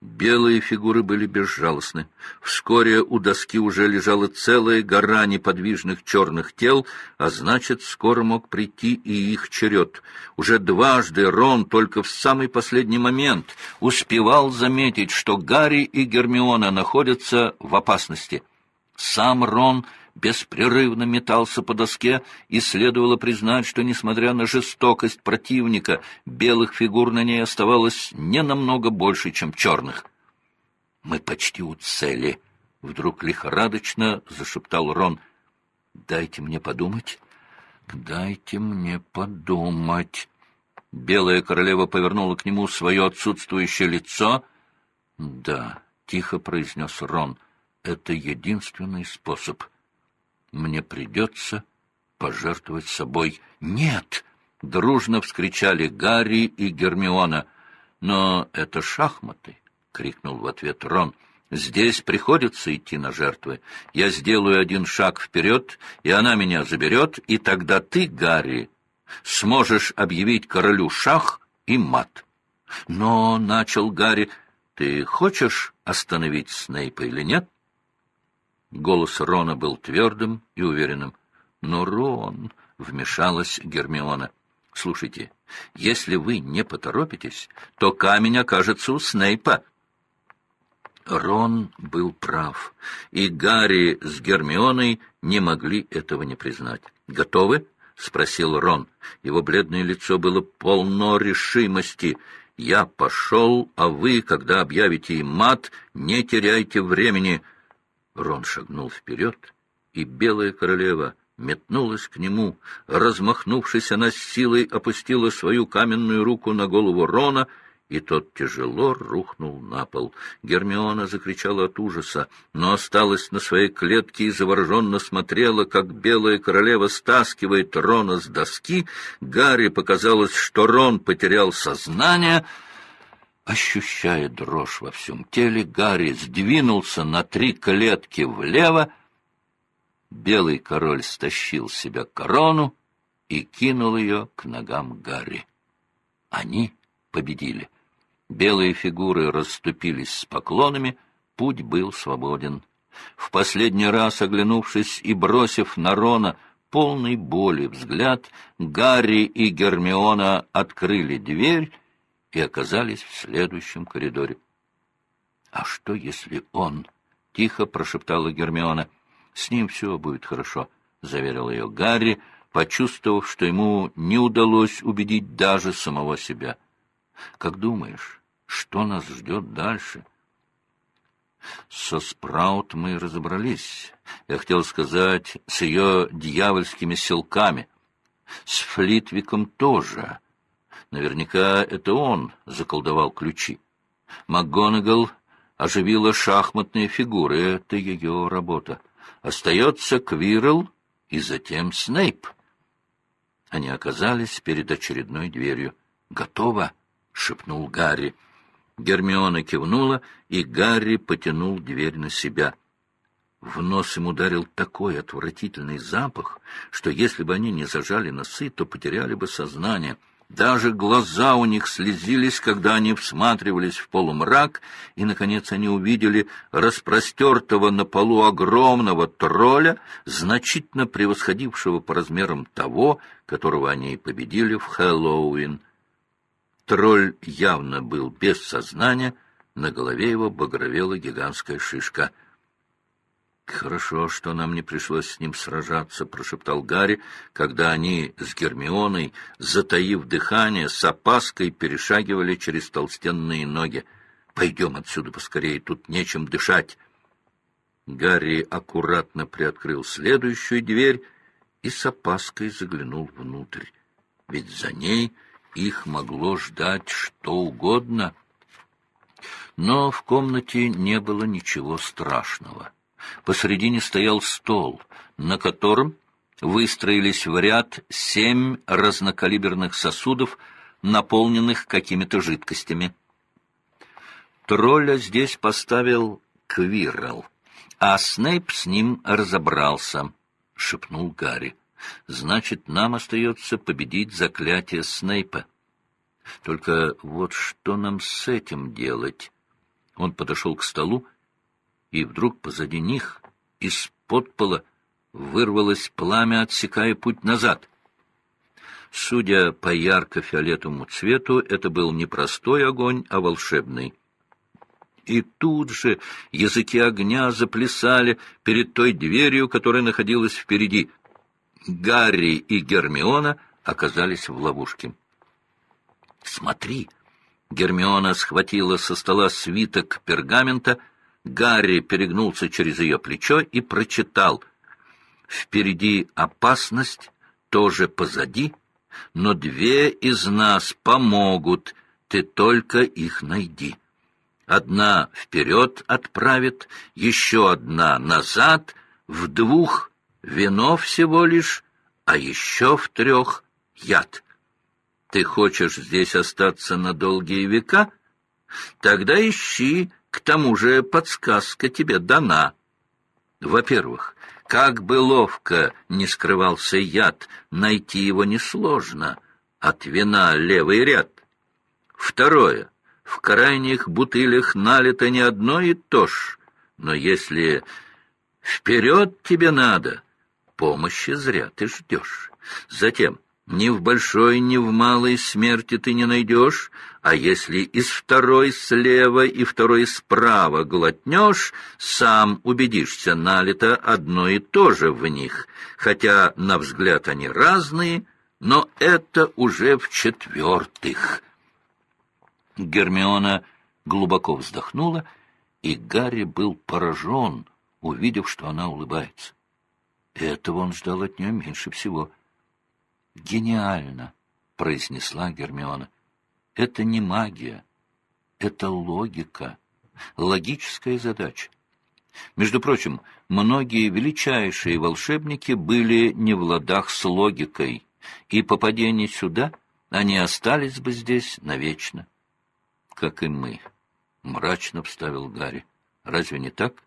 Белые фигуры были безжалостны. Вскоре у доски уже лежала целая гора неподвижных черных тел, а значит, скоро мог прийти и их черед. Уже дважды Рон только в самый последний момент успевал заметить, что Гарри и Гермиона находятся в опасности. Сам Рон беспрерывно метался по доске, и следовало признать, что, несмотря на жестокость противника, белых фигур на ней оставалось не намного больше, чем черных. «Мы почти у цели», — вдруг лихорадочно зашептал Рон. «Дайте мне подумать, дайте мне подумать». Белая королева повернула к нему свое отсутствующее лицо. «Да», — тихо произнес Рон, — «это единственный способ». Мне придется пожертвовать собой. Нет! — дружно вскричали Гарри и Гермиона. Но это шахматы, — крикнул в ответ Рон. Здесь приходится идти на жертвы. Я сделаю один шаг вперед, и она меня заберет, и тогда ты, Гарри, сможешь объявить королю шах и мат. Но, — начал Гарри, — ты хочешь остановить Снейпа или нет? — Голос Рона был твердым и уверенным. «Но Рон...» — вмешалась Гермиона. «Слушайте, если вы не поторопитесь, то камень окажется у Снейпа». Рон был прав, и Гарри с Гермионой не могли этого не признать. «Готовы?» — спросил Рон. Его бледное лицо было полно решимости. «Я пошел, а вы, когда объявите им мат, не теряйте времени». Рон шагнул вперед, и белая королева метнулась к нему. Размахнувшись, она с силой опустила свою каменную руку на голову Рона, и тот тяжело рухнул на пол. Гермиона закричала от ужаса, но осталась на своей клетке и завороженно смотрела, как белая королева стаскивает Рона с доски. Гарри показалось, что Рон потерял сознание — Ощущая дрожь во всем теле, Гарри сдвинулся на три клетки влево. Белый король стащил с себя корону и кинул ее к ногам Гарри. Они победили. Белые фигуры расступились с поклонами, путь был свободен. В последний раз, оглянувшись и бросив на Рона полный боли взгляд, Гарри и Гермиона открыли дверь и оказались в следующем коридоре. — А что, если он? — тихо прошептала Гермиона. — С ним все будет хорошо, — заверил ее Гарри, почувствовав, что ему не удалось убедить даже самого себя. — Как думаешь, что нас ждет дальше? — Со Спраут мы разобрались. Я хотел сказать, с ее дьявольскими силками. С Флитвиком тоже. Наверняка это он заколдовал ключи. МакГонагал оживила шахматные фигуры. Это ее работа. Остается Квирл и затем Снейп. Они оказались перед очередной дверью. «Готово!» — шепнул Гарри. Гермиона кивнула, и Гарри потянул дверь на себя. В нос им ударил такой отвратительный запах, что если бы они не зажали носы, то потеряли бы сознание — даже глаза у них слезились, когда они всматривались в полумрак, и, наконец, они увидели распростертого на полу огромного тролля, значительно превосходившего по размерам того, которого они победили в Хэллоуин. Тролль явно был без сознания, на голове его багровела гигантская шишка — «Хорошо, что нам не пришлось с ним сражаться», — прошептал Гарри, когда они с Гермионой, затаив дыхание, с опаской перешагивали через толстенные ноги. «Пойдем отсюда поскорее, тут нечем дышать». Гарри аккуратно приоткрыл следующую дверь и с опаской заглянул внутрь, ведь за ней их могло ждать что угодно. Но в комнате не было ничего страшного. Посредине стоял стол, на котором выстроились в ряд семь разнокалиберных сосудов, наполненных какими-то жидкостями. Тролля здесь поставил Квиррелл, а Снейп с ним разобрался, — шепнул Гарри. Значит, нам остается победить заклятие Снейпа. Только вот что нам с этим делать? Он подошел к столу, и вдруг позади них из-под пола вырвалось пламя, отсекая путь назад. Судя по ярко-фиолетовому цвету, это был не простой огонь, а волшебный. И тут же языки огня заплясали перед той дверью, которая находилась впереди. Гарри и Гермиона оказались в ловушке. «Смотри!» Гермиона схватила со стола свиток пергамента, Гарри перегнулся через ее плечо и прочитал. «Впереди опасность, тоже позади, но две из нас помогут, ты только их найди. Одна вперед отправит, еще одна назад, в двух вино всего лишь, а еще в трех яд». Ты хочешь здесь остаться на долгие века? Тогда ищи, к тому же подсказка тебе дана. Во-первых, как бы ловко не скрывался яд, найти его несложно. От вина левый ряд. Второе. В крайних бутылях налито не одно и то ж. Но если вперед тебе надо, помощи зря ты ждешь. Затем ни в большой, ни в малой смерти ты не найдешь, а если из второй слева и второй справа глотнешь, сам убедишься, налито одно и то же в них, хотя, на взгляд, они разные, но это уже в-четвертых. Гермиона глубоко вздохнула, и Гарри был поражен, увидев, что она улыбается. Этого он ждал от нее меньше всего — «Гениально!» — произнесла Гермиона. «Это не магия, это логика, логическая задача. Между прочим, многие величайшие волшебники были не в ладах с логикой, и попадение сюда они остались бы здесь навечно. Как и мы, — мрачно вставил Гарри. Разве не так?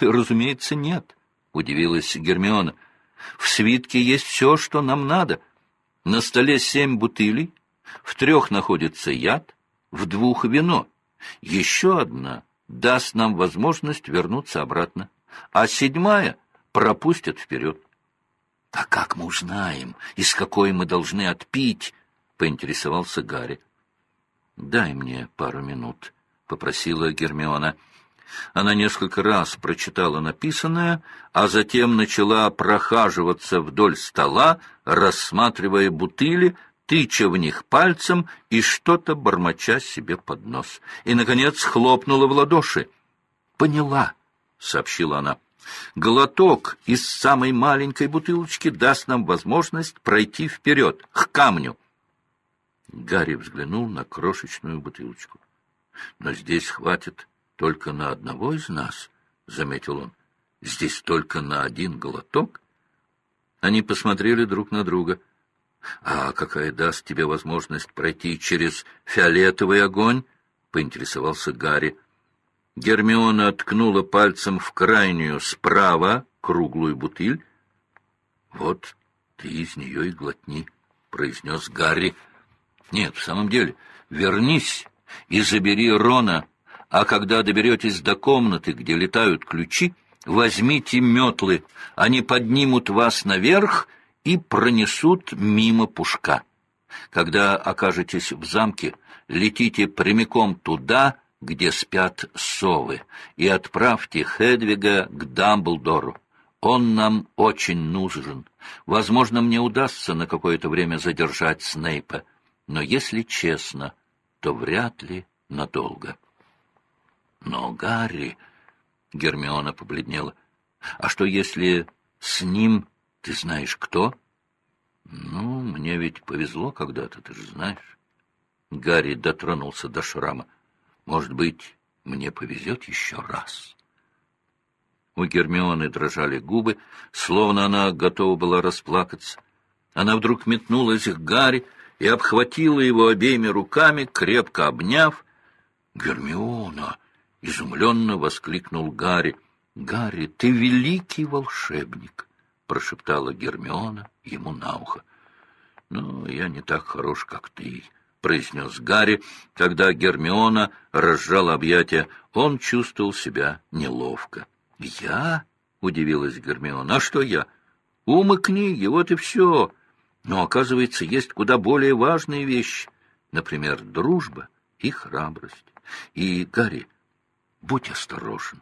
Разумеется, нет, — удивилась Гермиона. В свитке есть все, что нам надо — на столе семь бутылей, в трех находится яд, в двух — вино. Еще одна даст нам возможность вернуться обратно, а седьмая пропустит вперед. — А как мы узнаем, из какой мы должны отпить? — поинтересовался Гарри. — Дай мне пару минут, — попросила Гермиона. — она несколько раз прочитала написанное, а затем начала прохаживаться вдоль стола, рассматривая бутыли, тыча в них пальцем и что-то бормоча себе под нос. И, наконец, хлопнула в ладоши. «Поняла», — сообщила она. «Глоток из самой маленькой бутылочки даст нам возможность пройти вперед, к камню». Гарри взглянул на крошечную бутылочку. «Но здесь хватит только на одного из нас, — заметил он. — Здесь только на один глоток? Они посмотрели друг на друга. — А какая даст тебе возможность пройти через фиолетовый огонь? — поинтересовался Гарри. Гермиона ткнула пальцем в крайнюю справа круглую бутыль. — Вот ты из нее и глотни, — произнес Гарри. — Нет, в самом деле, вернись и забери Рона а когда доберетесь до комнаты, где летают ключи, возьмите метлы, они поднимут вас наверх и пронесут мимо пушка. Когда окажетесь в замке, летите прямиком туда, где спят совы, и отправьте Хедвига к Дамблдору. Он нам очень нужен. Возможно, мне удастся на какое-то время задержать Снейпа, но, если честно, то вряд ли надолго. Но Гарри... Гермиона побледнела. А что, если с ним ты знаешь кто? Ну, мне ведь повезло когда-то, ты же знаешь. Гарри дотронулся до шрама. Может быть, мне повезет еще раз. У Гермионы дрожали губы, словно она готова была расплакаться. Она вдруг метнулась к Гарри и обхватила его обеими руками, крепко обняв. «Гермиона!» Изумленно воскликнул Гарри. «Гарри, ты великий волшебник!» — прошептала Гермиона ему на ухо. «Но я не так хорош, как ты», — произнес Гарри, когда Гермиона разжала объятия. Он чувствовал себя неловко. «Я?» — удивилась Гермиона. «А что я? Ум и книги, вот и все. Но, оказывается, есть куда более важные вещи. Например, дружба и храбрость. И, Гарри, будь осторожен.